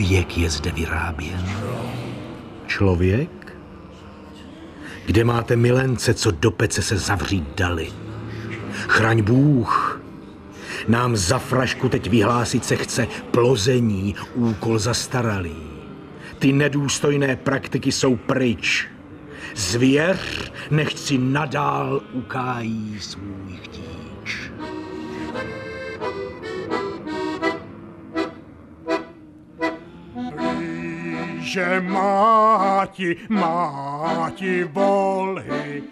Člověk je zde vyráběn. Člověk? Kde máte milence, co do pece se zavřít dali? Chraň Bůh. Nám za frašku teď vyhlásit se chce plození, úkol zastaralý. Ty nedůstojné praktiky jsou pryč. Zvěř nechť si nadál ukájí svůj chtíč. Že máti, máti volhy,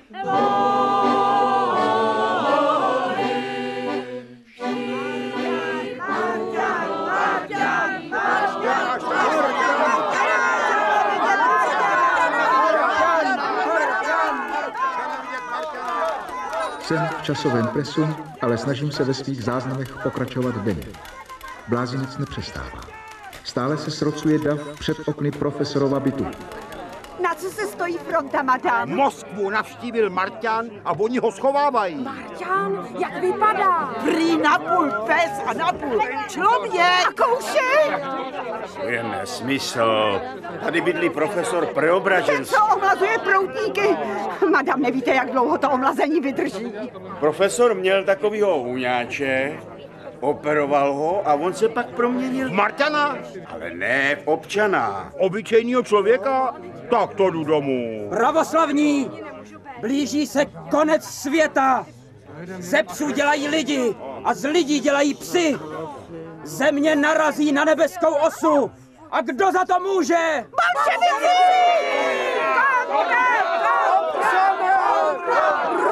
Jsem v časovém presu, ale snažím se ve svých záznamech pokračovat denně. Blázinec nepřestává. Stále se srocuje dav před okny profesorova bytu. Na co se stojí fronta, madam? Moskvu navštívil Marťan a oni ho schovávají. Marťan, jak vypadá? Prý napůl pes a napůl člověk. A kouše? To je nesmysl. Tady bydlí profesor Preobraženský. Co omlazuje proutníky? Madam, nevíte, jak dlouho to omlazení vydrží. Profesor měl takovýho uňáče, operoval ho a on se pak proměnil. Marťana? Ale ne v občana. Obyčejného člověka? Tak to jdu domů. Pravoslavní, blíží se konec světa. Ze psů dělají lidi a z lidí dělají psy. Země narazí na nebeskou osu. A kdo za to může? Bolševici! Rozejděte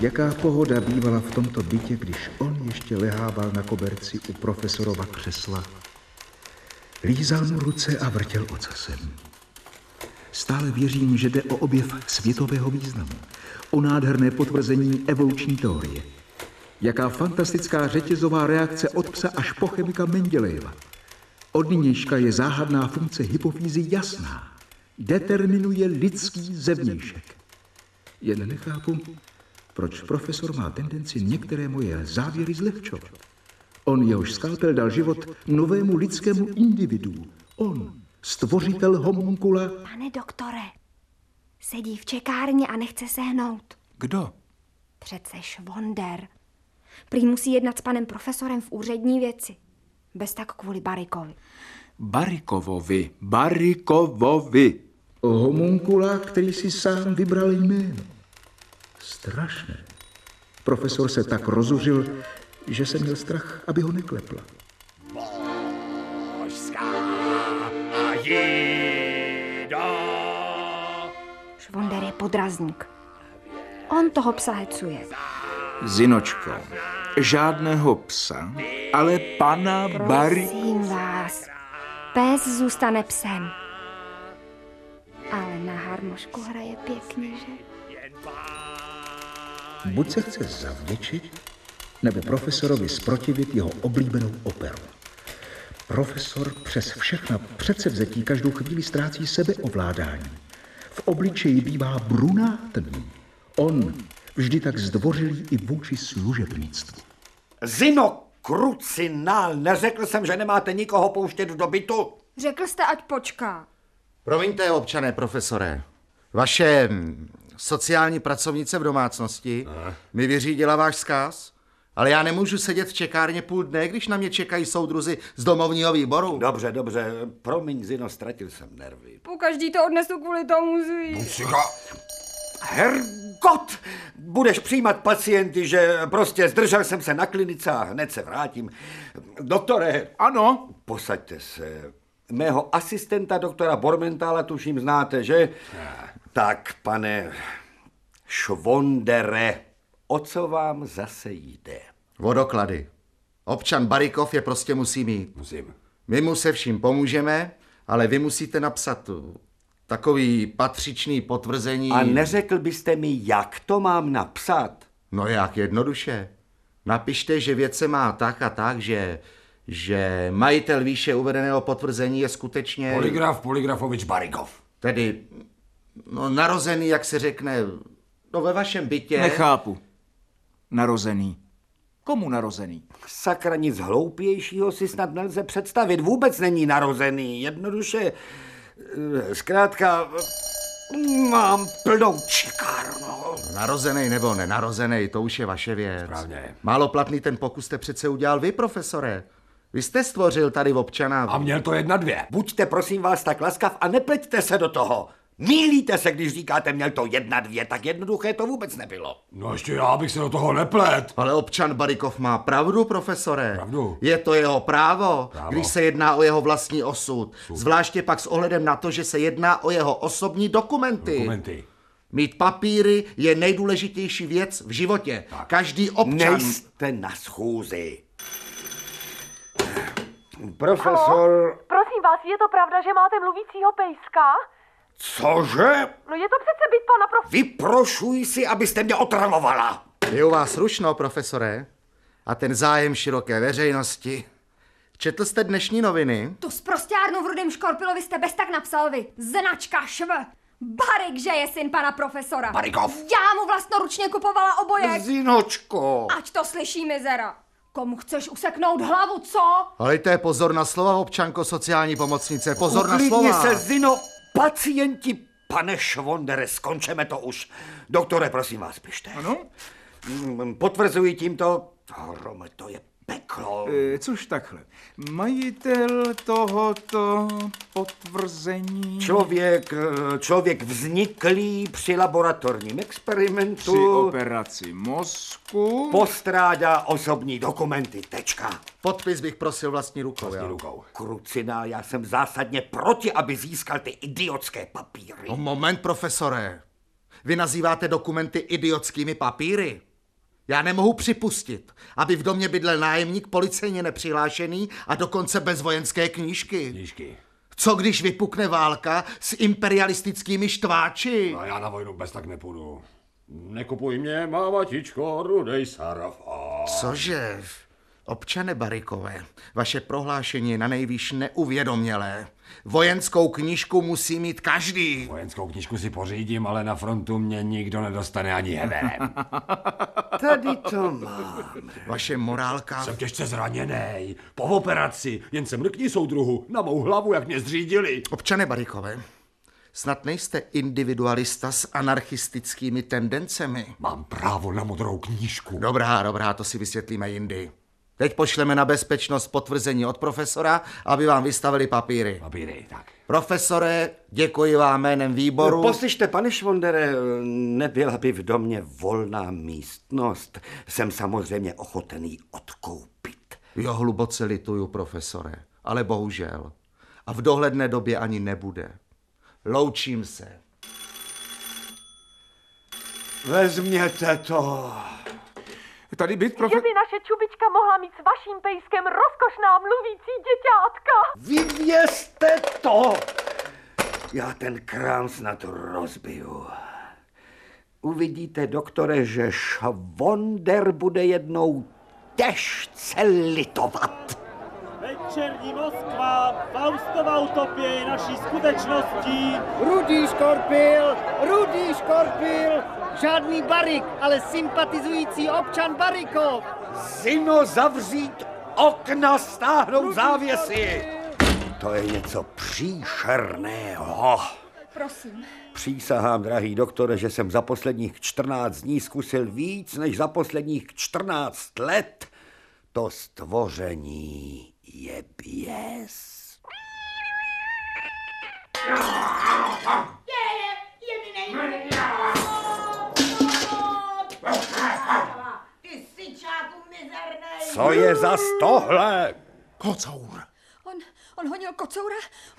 Jaká pohoda bývala v tomto bytě, když on ještě lehával na koberci u profesorova křesla. Lízal mu ruce a vrtěl ocasem. Stále věřím, že jde o objev světového významu, o nádherné potvrzení evoluční teorie. Jaká fantastická řetězová reakce od psa až po chemika Mendelejeva. Od nynějška je záhadná funkce hypofýzy jasná. Determinuje lidský zevnějšek. Jen nechápu, proč profesor má tendenci některé moje závěry zlehčovat. On jehož skalpel dal život novému lidskému individu. On, stvořitel homunkula. Pane doktore, sedí v čekárně a nechce se hnout. Kdo? Přece Švonder. Prý musí jednat s panem profesorem v úřední věci. Bez tak kvůli Barikovi. Barikovovi, Barikovovi. O homunkula, který si sám vybral jméno. Strašné. Profesor se tak rozuřil, že jsem měl strach, aby ho neklepla. Švonder je podrazník. On toho psa hecuje. Zinočko, žádného psa, ale pana Bary... Prosím vás, pes zůstane psem. Ale na harmošku hraje pěkně, že? Buď se chce zavděčit, nebo profesorovi zprotivit jeho oblíbenou operu. Profesor přes všechna předsevzetí každou chvíli ztrácí sebeovládání. V obličeji bývá brunátný. On vždy tak zdvořilý i vůči služebnictvu. Zino Krucinál, neřekl jsem, že nemáte nikoho pouštět do bytu? Řekl jste, ať počká. Promiňte, občané profesore. Vaše hm, sociální pracovnice v domácnosti mi vyřídila váš zkaz, ale já nemůžu sedět v čekárně půl dne, když na mě čekají soudruzi z domovního výboru. Dobře, dobře, promiň, Zino, ztratil jsem nervy. Po každý to odnesu kvůli tomu zví. Hergot! Budeš přijímat pacienty, že prostě zdržel jsem se na klinice a hned se vrátím. Doktore, Ano, posaďte se. Mého asistenta doktora Bormentála tuším znáte, že? Tak, pane Švondere, o co vám zase jde? Vodoklady. Občan Barikov je prostě musí mít. Musím. My mu se vším pomůžeme, ale vy musíte napsat Takový patřičný potvrzení. A neřekl byste mi, jak to mám napsat? No jak jednoduše. Napište, že věc se má tak a tak, že, že majitel výše uvedeného potvrzení je skutečně... Poligraf Poligrafovič Barikov. Tedy, no narozený, jak se řekne, no ve vašem bytě... Nechápu. Narozený. Komu narozený? Sakra, nic hloupějšího si snad nelze představit. Vůbec není narozený. Jednoduše, eh, zkrátka, mám plnou čekárnu. Narozený nebo nenarozený, to už je vaše věc. Správně. Máloplatný ten pokus jste přece udělal vy, profesore. Vy jste stvořil tady občana. A měl to jedna dvě. Buďte prosím vás tak laskav a nepleťte se do toho. Mílíte se, když říkáte, měl to jedna dvě, tak jednoduché to vůbec nebylo. No ještě já bych se do toho neplet. Ale občan Barikov má pravdu, profesore. Pravdu. Je to jeho právo, Právo. když se jedná o jeho vlastní osud. Zvláště pak s ohledem na to, že se jedná o jeho osobní dokumenty. Dokumenty. Mít papíry je nejdůležitější věc v životě. Každý občan... Nejste na schůzi. Profesor... Prosím vás, je to pravda, že máte mluvícího pejska? Cože? No je to přece byt pana prof... Vyprošuji si, abyste mě otravovala. Je u vás rušno, profesore? A ten zájem široké veřejnosti. Četl jste dnešní noviny? Tu sprostěrnu v rudém škorpilovi jste bez tak napsal vy. Značka šv. Barik, že je syn pana profesora. Barikov. Já mu vlastnoručně kupovala obojek. Zinočko. Ať to slyší mizera. Komu chceš useknout hlavu, co? Hejte pozor na slova, občanko sociální pomocnice. Pozor na Uklidni slova. se, Zino. Pacienti, pane Švondere, skončeme to už. Doktore, prosím vás, pište. Ano? Mm, Potvrzuji tímto... Hrome, to je peklo. E, což takhle. Majitel tohoto potvrzení... Člověk, eh, člověk vzniklý při laboratorním experimentu. Při operaci mozku... Postrádá osobní dokumenty, tečka. Podpis bych prosil vlastní rukou. Vlastní jo. rukou. Krucina, já jsem zásadně proti, aby získal ty idiotské papíry. No, moment, profesore. Vy nazýváte dokumenty idiotskými papíry? Já nemohu připustit, aby v domě bydlel nájemník policejně nepřihlášený a dokonce bez vojenské knížky. Knížky. Co když vypukne válka s imperialistickými štváči? A já na vojnu bez tak nepůjdu. Nekupuj mě, mámatičko, rudej sarafá. Cože? Občane Barikové, vaše prohlášení je na nejvýš neuvědomělé. Vojenskou knížku musí mít každý. Vojenskou knížku si pořídím, ale na frontu mě nikdo nedostane ani heverem. Tady to mám. Vaše morálka... Jsem těžce zraněný. Po operaci. Jen se mrkni soudruhu na mou hlavu, jak mě zřídili. Občane Barikové, snad nejste individualista s anarchistickými tendencemi. Mám právo na modrou knížku. Dobrá, dobrá, to si vysvětlíme jindy. Teď pošleme na bezpečnost potvrzení od profesora, aby vám vystavili papíry. Papíry, tak. Profesore, děkuji vám jménem výboru. Poslyšte, pane Švondere, nebyla by v domě volná místnost. Jsem samozřejmě ochotený odkoupit. Jo, hluboce lituju, profesore, ale bohužel. A v dohledné době ani nebude. Loučím se. Vezměte to. Tady byt, Že profe... by naše čubička mohla mít s vaším pejskem rozkošná mluvící děťátka. Vyvězte to! Já ten krám snad rozbiju. Uvidíte, doktore, že Švonder bude jednou těžce litovat. Večerní Moskva, Faustova utopie je naší skutečností. Rudý škorpil, rudý škorpil, žádný barik, ale sympatizující občan Barikov. Zino zavřít okna, stáhnout závěsy. To je něco příšerného. Prosím. Přísahám, drahý doktore, že jsem za posledních 14 dní zkusil víc než za posledních 14 let. To stvoření je běs. Ty Co je za tohle? Kocour. On, on honil kocoura?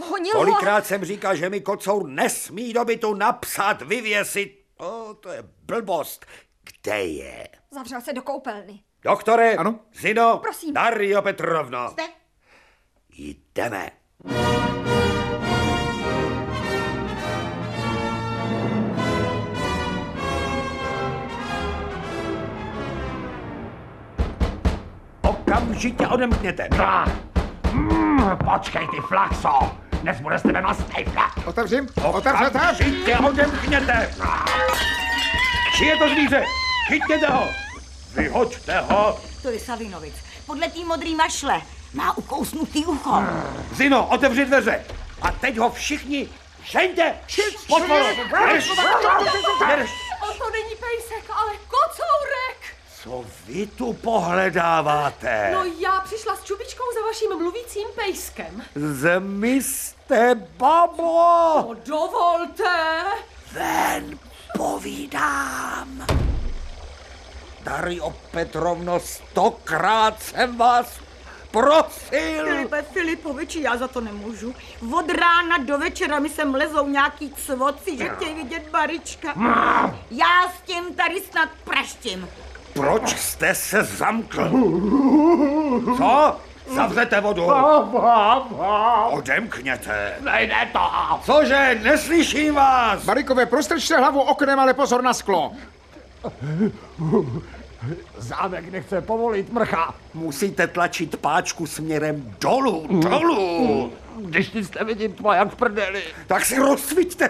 Honil ho? Kolikrát jsem říkal, že mi kocour nesmí do bytu napsat, vyvěsit. O, to je blbost. Kde je? Zavřel se do koupelny. Doktore, Ano? Zino, Prosím. Dario Petrovno. Jste? Jdeme. Okamžitě odemkněte. Mm, počkej ty flaxo, dnes bude z tebe mastný flak. Otevřím, otevřete. Okamžitě odemkněte. Či je to zvíře? Chytněte ho. Vyhoďte ho. To je Savinovic. Podle tý modrý mašle. Má ukousnutý ucho. Zino, otevři dveře. A teď ho všichni žeňte. Potvoru. Drž. Drž. To není pejsek, ale kocourek. Co vy tu pohledáváte? No já přišla s čubičkou za vaším mluvícím pejskem. Zmizte, babo. No dovolte. Ven, povídám. Dario Petrovno, stokrát jsem vás prosil. Filipe Filipoviči, já za to nemůžu. Od rána do večera mi sem lezou nějaký cvoci, že chtějí vidět Barička. Já s tím tady snad praštím. Proč jste se zamkl? Co? Zavřete vodu. Odemkněte. Nejde to. Cože, neslyším vás. Barikové, prostrčte hlavu oknem, ale pozor na sklo. Zámek nechce povolit mrcha. Musíte tlačit páčku směrem dolů, dolů. Když nic nevidím, tvoje jak v prdeli. Tak si rozsvíťte.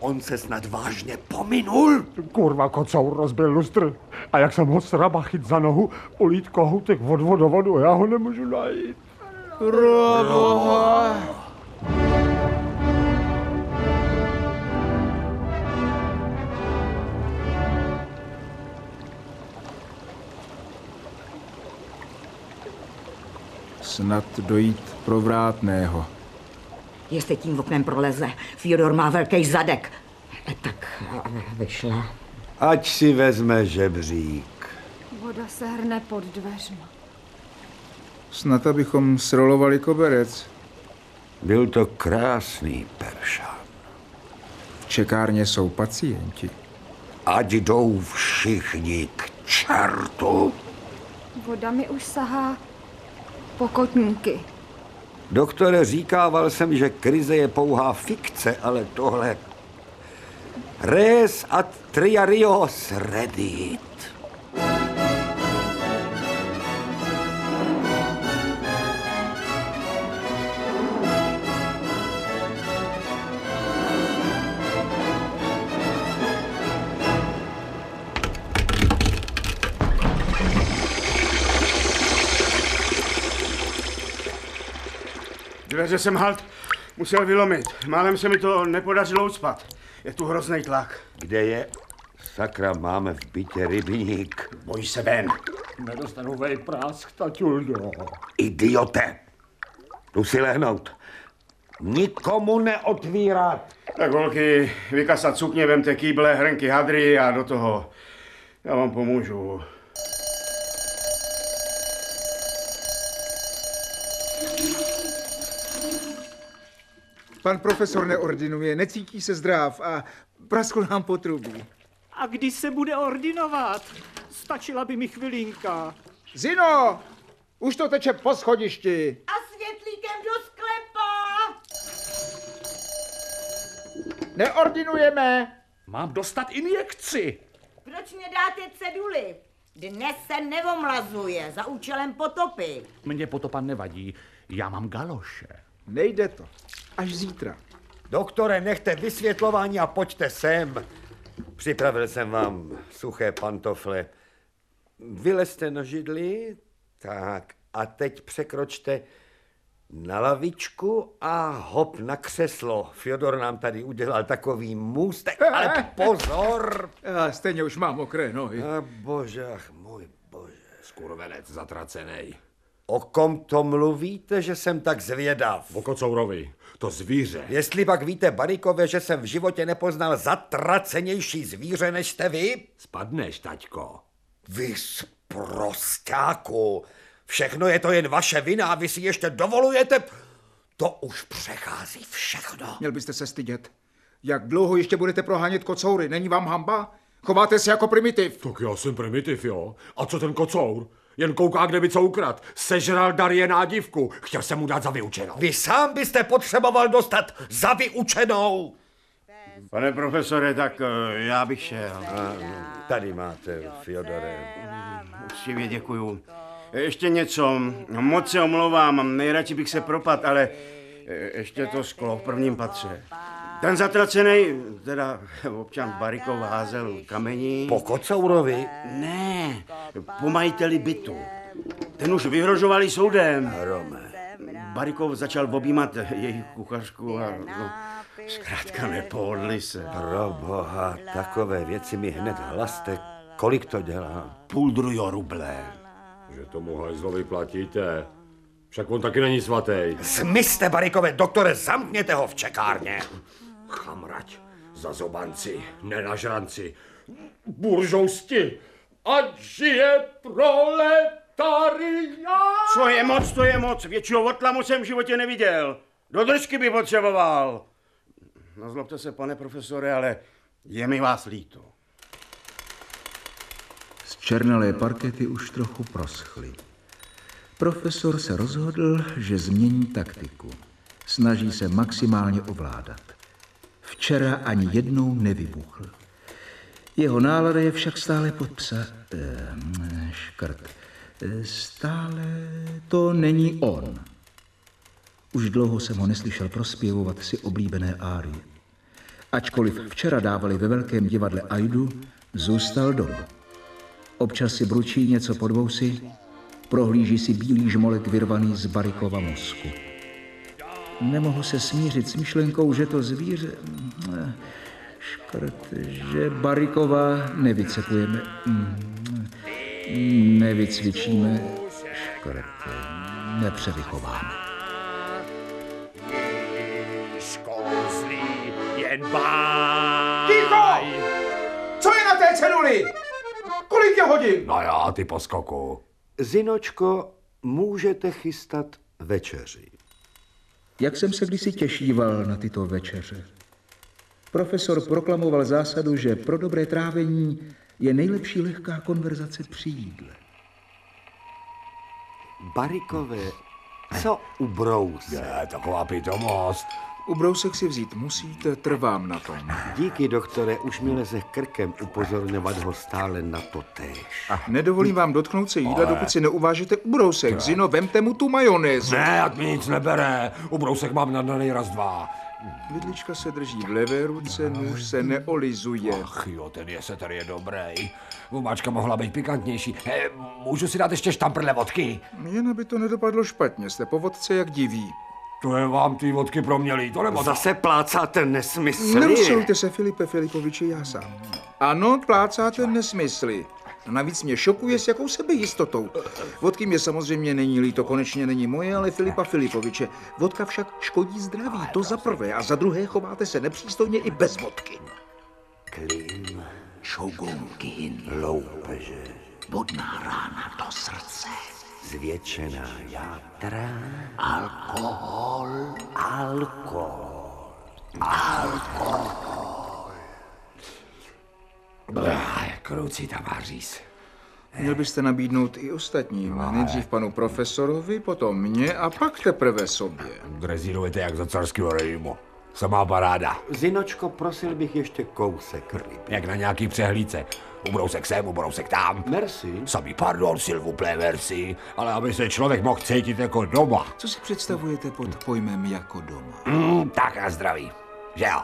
On se snad vážně pominul. Kurva, kocour rozbil lustr. A jak jsem ho sraba chyt za nohu, ulít kohoutek od vodovodu, já ho nemůžu najít. Proboha. Snad dojít provrátného. Jestli tím oknem proleze, Fyodor má velký zadek. E, Tak eh, vyšla. Ať si vezme žebřík. Voda se hrne pod dveřma. Snad abychom srolovali koberec. Byl to krásný peršan. V čekárně jsou pacienti. Ať jdou všichni k čertu. Voda mi už sahá pokotníky. Doktore, říkával jsem, že krize je pouhá fikce, ale tohle... Res ad triarios redit. Dveře jsem halt musel vylomit. Málem se mi to nepodařilo ucpat. Je tu hrozný tlak. Kde je? Sakra, máme v bytě rybník. Boj se ven. Nedostanu vej prásk, taťuldo. Idiote! Jdu si lehnout. Nikomu neotvírat. Tak holky, vykasat sukně, vemte kýble, hrnky, hadry a do toho. Já vám pomůžu. Pan profesor neordinuje, necítí se zdrav a praskl nám potrubí. A kdy se bude ordinovat? Stačila by mi chvilinka. Zino! Už to teče po schodišti. A světlíkem do sklepa! Neordinujeme. Mám dostat injekci. Proč nedáte ceduly? Dnes se nevomlazuje za účelem potopy. Mně potopa nevadí, já mám galoše. Nejde to. Až zítra. Doktore, nechte vysvětlování a pojďte sem. Připravil jsem vám suché pantofle. Vylezte na židli, tak a teď překročte na lavičku a hop na křeslo. Fyodor nám tady udělal takový můstek, ale pozor! Já stejně už mám mokré nohy. A bože, ach můj bože. Skurvenec zatracenej. O kom to mluvíte, že jsem tak zvědav? O kocourovi, to zvíře. Jestli pak víte, Barikové, že jsem v životě nepoznal zatracenější zvíře než jste vy? Spadneš, taťko. Vy prostáku. Všechno je to jen vaše vina a vy si ještě dovolujete... To už přechází všechno. Měl byste se stydět. Jak dlouho ještě budete prohánět kocoury? Není vám hamba? Chováte se jako primitiv. Tak já jsem primitiv, jo. A co ten kocour? Jen kouká, kde by co ukrad. Sežral Darie nádivku. Chtěl jsem mu dát za vyučenou. Vy sám byste potřeboval dostat za vyučenou. Pane profesore, tak eh, já bych šel. A, tady máte, Fyodore. Uctivě děkuju. ještě něco. Moc se omlouvám, nejradši bych se propad, ale e, ještě to sklo v prvním patře. Ten zatracený, teda občan Barikov házel kamení. Po Kocourovi? Ne, po majiteli bytu. Ten už vyhrožovali soudem. Rome. Barikov začal objímat její kuchařku a no, zkrátka nepohodli se. Pro boha, takové věci mi hned hlaste. Kolik to dělá? Půl druhého ruble. Že tomu hajzlovi platíte. Však on taky není svatý. Smyste, Barikové, doktore, zamkněte ho v čekárně. Chamrať, zazobanci, nenažranci, buržousti, ať žije proletariát! Co je moc, to je moc. Většího otlamu jsem v životě neviděl. Do držky by potřeboval. Nazlobte se, pane profesore, ale je mi vás líto. Černalé parkety už trochu proschly. Profesor se rozhodl, že změní taktiku. Snaží se maximálně ovládat. Včera ani jednou nevybuchl. Jeho nálada je však stále pod psa... Škrt. Stále to není on. Už dlouho jsem ho neslyšel prospěvovat si oblíbené árie. Ačkoliv včera dávali ve velkém divadle Aidu, zůstal doma. Občas si bručí něco pod vousy, prohlíží si bílý žmolek vyrvaný z Barikova mozku. Nemohu se smířit s myšlenkou, že to zvíře... Škrt, že Barikova nevycepujeme. Nevycvičíme. Škrt, nepřevychováme. Škouzlí jen báj. Ticho! Co je na té ceduli? Kolik je hodin? No já, ty poskoku. Zinočko, můžete chystat večeři. Jak jsem se kdysi těšíval na tyto večeře. Profesor proklamoval zásadu, že pro dobré trávení je nejlepší lehká konverzace při jídle. Barikové, co ubrousek? Je, taková pitomost. Ubrousek si vzít musíte, trvám na tom. Díky, doktore, už mi leze krkem upozorňovat ho stále na to též. A nedovolím vám dotknout se jídla, Ale- dokud si neuvážete ubrousek. Zino, vemte mu tu majonézu. Ne, ať mi nic nebere. Ubrousek mám na daný raz dva. Vidlička se drží v levé ruce, nůž se neolizuje. Ach jo, ten je se tady je dobrý. Vomáčka mohla být pikantnější. He, můžu si dát ještě štamprle vodky? Jen aby to nedopadlo špatně, jste po vodce jak diví. To je vám ty vodky pro mě líto, nebo Zase plácáte nesmysly. Nerozčilujte se, Filipe Filipoviči, já sám. Ano, plácáte nesmysly. A navíc mě šokuje s jakou sebejistotou. Vodky mě samozřejmě není líto, konečně není moje, ale Filipa Filipoviče. Vodka však škodí zdraví, to za prvé. A za druhé chováte se nepřístojně i bez vodky. Klím, Šogunkin, loupeže, vodná rána do srdce, zvětšená játra, alkohol, alkohol. Kroucí tavaříz. Měl byste nabídnout i ostatním. Nejdřív panu profesorovi, potom mě a pak teprve sobě. Drezírujete jak za carského režimu. Samá paráda. Zinočko, prosil bych ještě kousek ryby. Jak na nějaký přehlídce. Ubrousek sem, ubrousek tam. Merci. Sami pardon, Silvu merci, ale aby se člověk mohl cítit jako doma. Co si představujete pod pojmem jako doma? Mm, tak a zdraví. Že jo?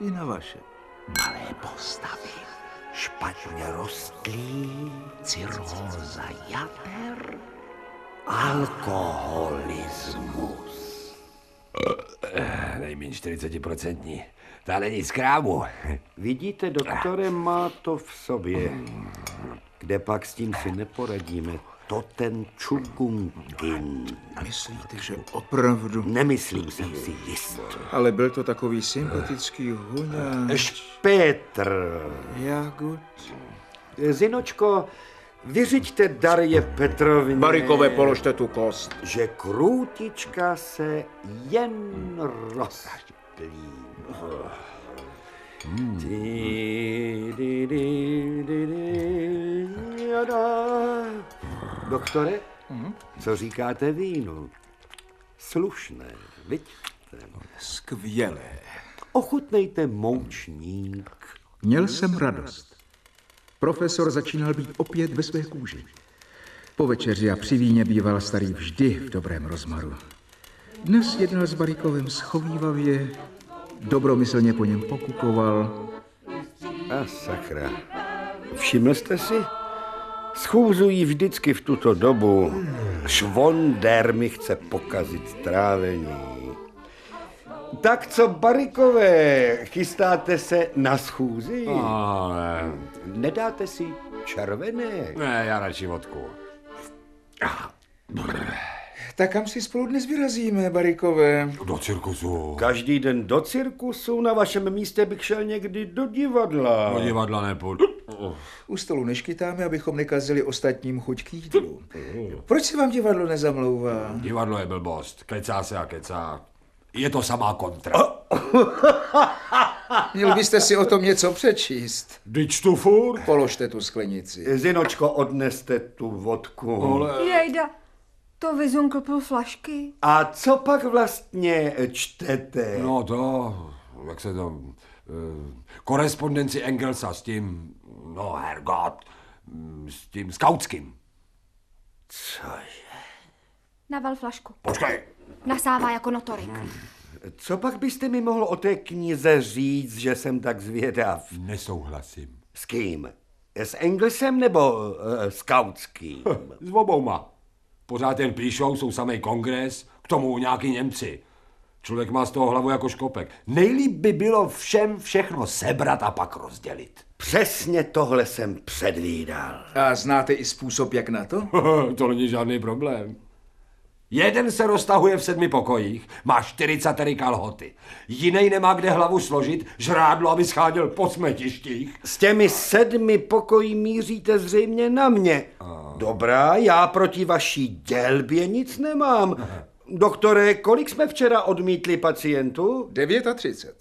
I na vaše. malé postavy, Špatně rostlý, cirhóza jater, alkoholismus. Nejméně 40%. Ta není z krámu. Vidíte, doktore, má to v sobě. Kde pak s tím si neporadíme? To ten čukungin. Myslíte, že opravdu? Nemyslím jsem si jist. Ale byl to takový sympatický huňa. Petr. Jagod. Zinočko, vyřiďte Darje Petrovně. Barikové, položte tu kost. Že krůtička se jen jada. Doktore, co říkáte vínu? Slušné, vidíte? Skvělé. Ochutnejte moučník. Měl jsem radost. Profesor začínal být opět ve své kůži. Po večeři a při víně býval starý vždy v dobrém rozmaru. Dnes jednal s Barikovem schovývavě, dobromyslně po něm pokukoval. A sakra. Všiml jste si? Schůzují vždycky v tuto dobu. Švonder mi chce pokazit trávení. Tak co, Barikové, chystáte se na schůzi? Ale... Nedáte si červené? Ne, já radši vodku. Tak kam si spolu dnes vyrazíme, Barikové? Do cirkusu. Každý den do cirkusu, na vašem místě bych šel někdy do divadla. Do divadla nepůjdu. U stolu neškytáme, abychom nekazili ostatním chuť k jídlu. Proč se vám divadlo nezamlouvá? Divadlo je blbost. Kecá se a kecá. Je to samá kontra. Měl byste si o tom něco přečíst. Dyč tu furt? Položte tu sklenici. Zinočko, odneste tu vodku. Jejda, to vyzunkl půl flašky. A co pak vlastně čtete? No to, jak se to... eh, Korespondenci Engelsa s tím, no hergot, mm, s tím skautským. Cože? Naval flašku. Počkej. Nasává jako notorik. Co pak byste mi mohl o té knize říct, že jsem tak zvědav? Nesouhlasím. S kým? S Engelsem nebo uh, skautským? S obouma. Pořád jen píšou, jsou samý kongres, k tomu nějaký Němci. Člověk má z toho hlavu jako škopek. Nejlíp by bylo všem všechno sebrat a pak rozdělit. Přesně tohle jsem předvídal. A znáte i způsob, jak na to? to není žádný problém. Jeden se roztahuje v sedmi pokojích, má 40 kalhoty. Jiný nemá kde hlavu složit, žrádlo, aby scháděl po smetištích. S těmi sedmi pokojí míříte zřejmě na mě. Dobrá, já proti vaší dělbě nic nemám. Doktore, kolik jsme včera odmítli pacientů? 39.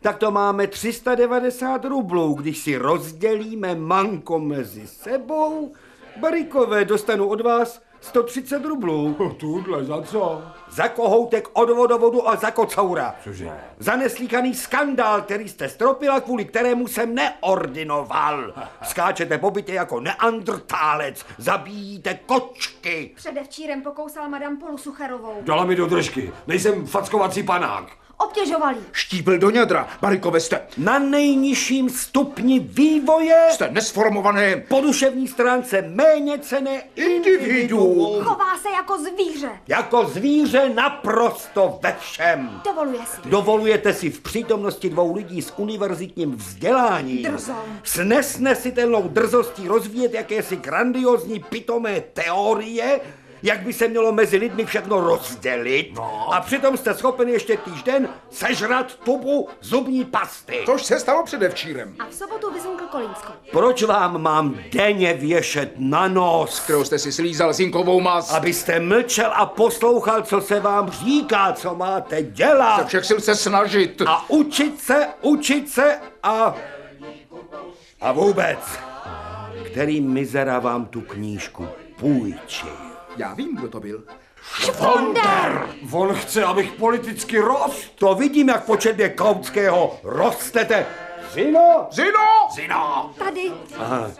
Tak to máme 390 rublů, když si rozdělíme manko mezi sebou. Barikové, dostanu od vás 130 rublů. Tuhle, za co? Za kohoutek od vodovodu a za kocoura. Cože? Za neslíkaný skandál, který jste stropila, kvůli kterému jsem neordinoval. Skáčete po bytě jako neandrtálec, zabíjíte kočky. Předevčírem pokousal madam Polu Sucherovou. Dala mi do držky, nejsem fackovací panák. Obtěžovali. Štípil do ňadra. Barikové jste. Na nejnižším stupni vývoje Jste nesformované. po duševní stránce méně cené individuum. Chová se jako zvíře. Jako zvíře naprosto ve všem. Dovoluje si. Dovolujete si v přítomnosti dvou lidí s univerzitním vzděláním Drzou. s nesnesitelnou drzostí rozvíjet jakési grandiozní pitomé teorie, jak by se mělo mezi lidmi všechno rozdělit no. a přitom jste schopen ještě týžden sežrat tubu zubní pasty. Což se stalo předevčírem. A v sobotu vyzunkl Kolínsko. Proč vám mám denně věšet na nos? Kterou jste si slízal zinkovou mas. Abyste mlčel a poslouchal, co se vám říká, co máte dělat. Ze všech sil se snažit. A učit se, učit se a... A vůbec, který mizera vám tu knížku půjčil? Já vím, kdo to byl. Švonder! On chce, abych politicky rost. To vidím, jak po četbě Kautského rostete. Zino! Zino! Zino! Tady. Aha,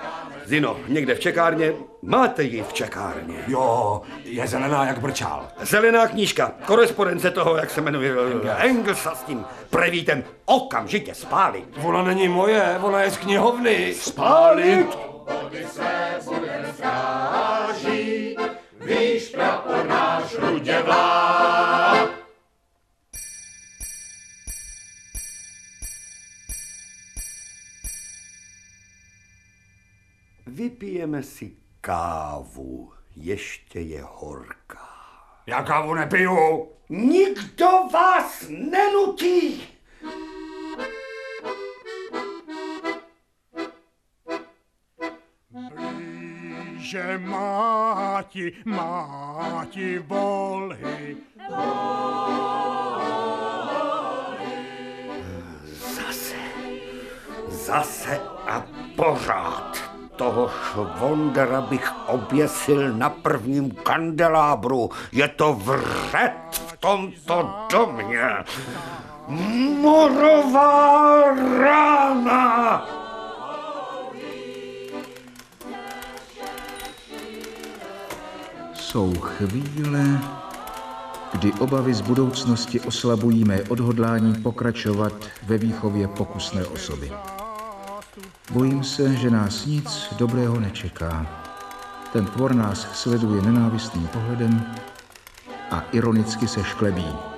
Zino, někde v čekárně. Máte ji v čekárně. Jo, je zelená jak brčál. Zelená knížka, korespondence toho, jak se jmenuje, Engelsa s tím prevítem, okamžitě spálit. Ona není moje, ona je z knihovny. Spálit? Body náš rudě vlá. Vypijeme si kávu, ještě je horká. Já kávu nepiju. Nikdo vás nenutí! Blíže máti, máti volhy. Zase, zase a pořád. Toho švondera bych oběsil na prvním kandelábru. Je to vřet v tomto domě. Morová rána! Jsou chvíle, kdy obavy z budoucnosti oslabují mé odhodlání pokračovat ve výchově pokusné osoby. Bojím se, že nás nic dobrého nečeká. Ten tvor nás sleduje nenávistným pohledem a ironicky se šklebí.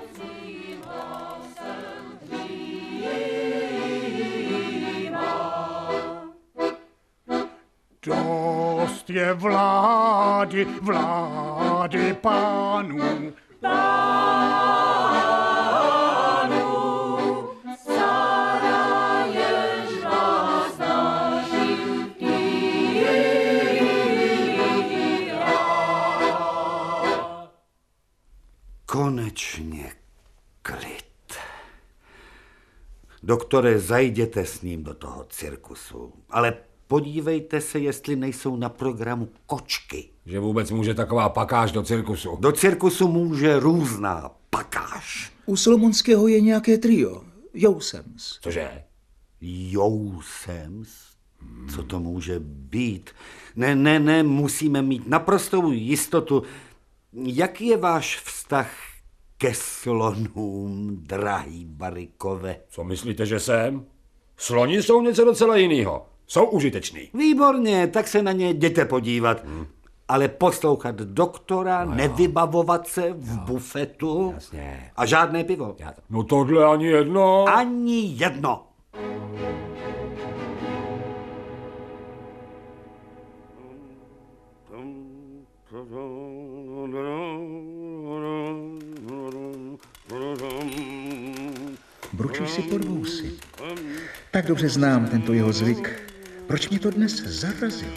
Je vlády, vlády pánů. Konečně klid. Doktore, zajděte s ním do toho cirkusu, ale podívejte se, jestli nejsou na programu kočky. Že vůbec může taková pakáž do cirkusu. Do cirkusu může různá pakáž. U Solomonského je nějaké trio. Jousems. Cože? Jousems? Co to může být? Ne, ne, ne, musíme mít naprostou jistotu. Jaký je váš vztah ke slonům, drahý Barikové? Co myslíte, že jsem? Sloni jsou něco docela jiného. Jsou užiteční. Výborně, tak se na ně jděte podívat. Hmm. Ale poslouchat doktora, no nevybavovat se v jo. bufetu Jasně. a žádné pivo. No tohle ani jedno. Ani jedno. Bručíš si pod vousy. Tak dobře znám tento jeho zvyk. Proč mě to dnes zarazilo?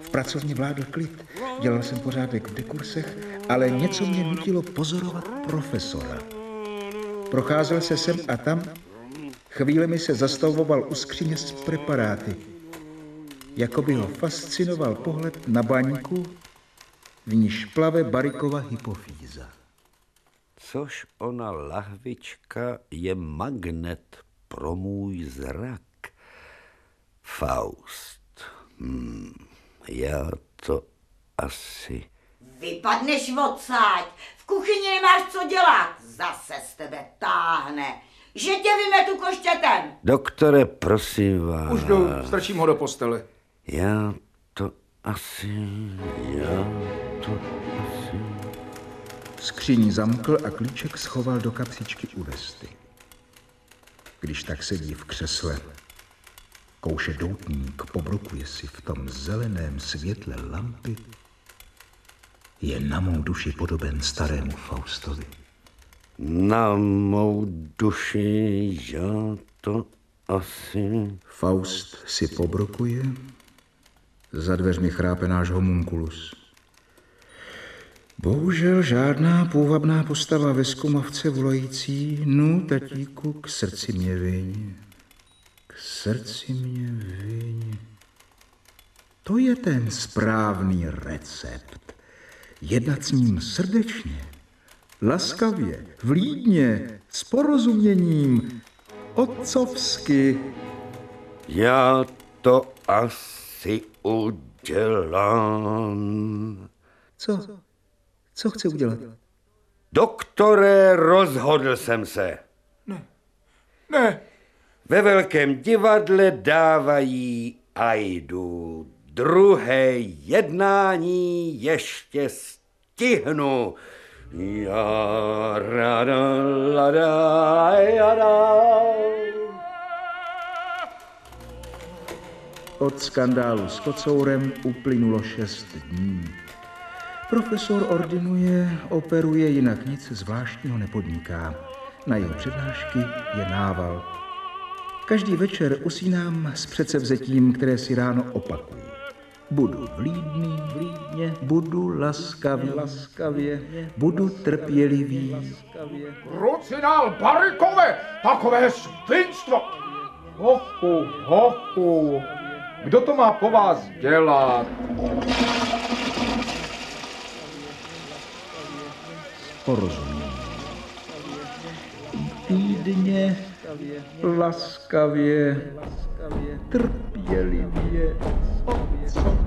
V pracovně vládl klid. Dělal jsem pořádek v dekursech, ale něco mě nutilo pozorovat profesora. Procházel se sem a tam, chvílemi se zastavoval u skříně s preparáty. Jako by ho fascinoval pohled na baňku, v níž plave Barikova hypofýza. Což ona lahvička je magnet pro můj zrak. Faust. Hmm, já to asi... Vypadneš odsáď. V kuchyni nemáš co dělat. Zase z tebe táhne. Že tě vymetu koštětem. Doktore, prosím vás. Už jdu, strčím ho do postele. Já to asi... Já to asi... Skříň zamkl a klíček schoval do kapsičky u vesty. Když tak sedí v křesle, kouše doutník, pobrukuje si v tom zeleném světle lampy, je na mou duši podoben starému Faustovi. Na mou duši já to asi... Faust si pobrukuje, za dveřmi chrápe náš homunculus. Bohužel žádná půvabná postava ve skumavce volající, no tatíku, k srdci mě vyň, srdci mě vyň. To je ten správný recept. Jednat s ním srdečně, laskavě, vlídně, s porozuměním, otcovsky. Já to asi udělám. Co? Co chce udělat? Doktore, rozhodl jsem se. Ne. Ne. Ve velkém divadle dávají Aidu. Druhé jednání ještě stihnu. Já rada, lada, jada. Od skandálu s kocourem uplynulo šest dní. Profesor ordinuje, operuje, jinak nic zvláštního nepodniká. Na jeho přednášky je nával. Každý večer usínám s předsevzetím, které si ráno opakuju. Budu vlídný, vlídně, budu laskavý, laskavě, budu trpělivý. Krucinál Barikové, takové svinstvo! Hochu, hochu, kdo to má po vás dělat? Porozumím. Týdně, laskavě, trpělivě, otcově.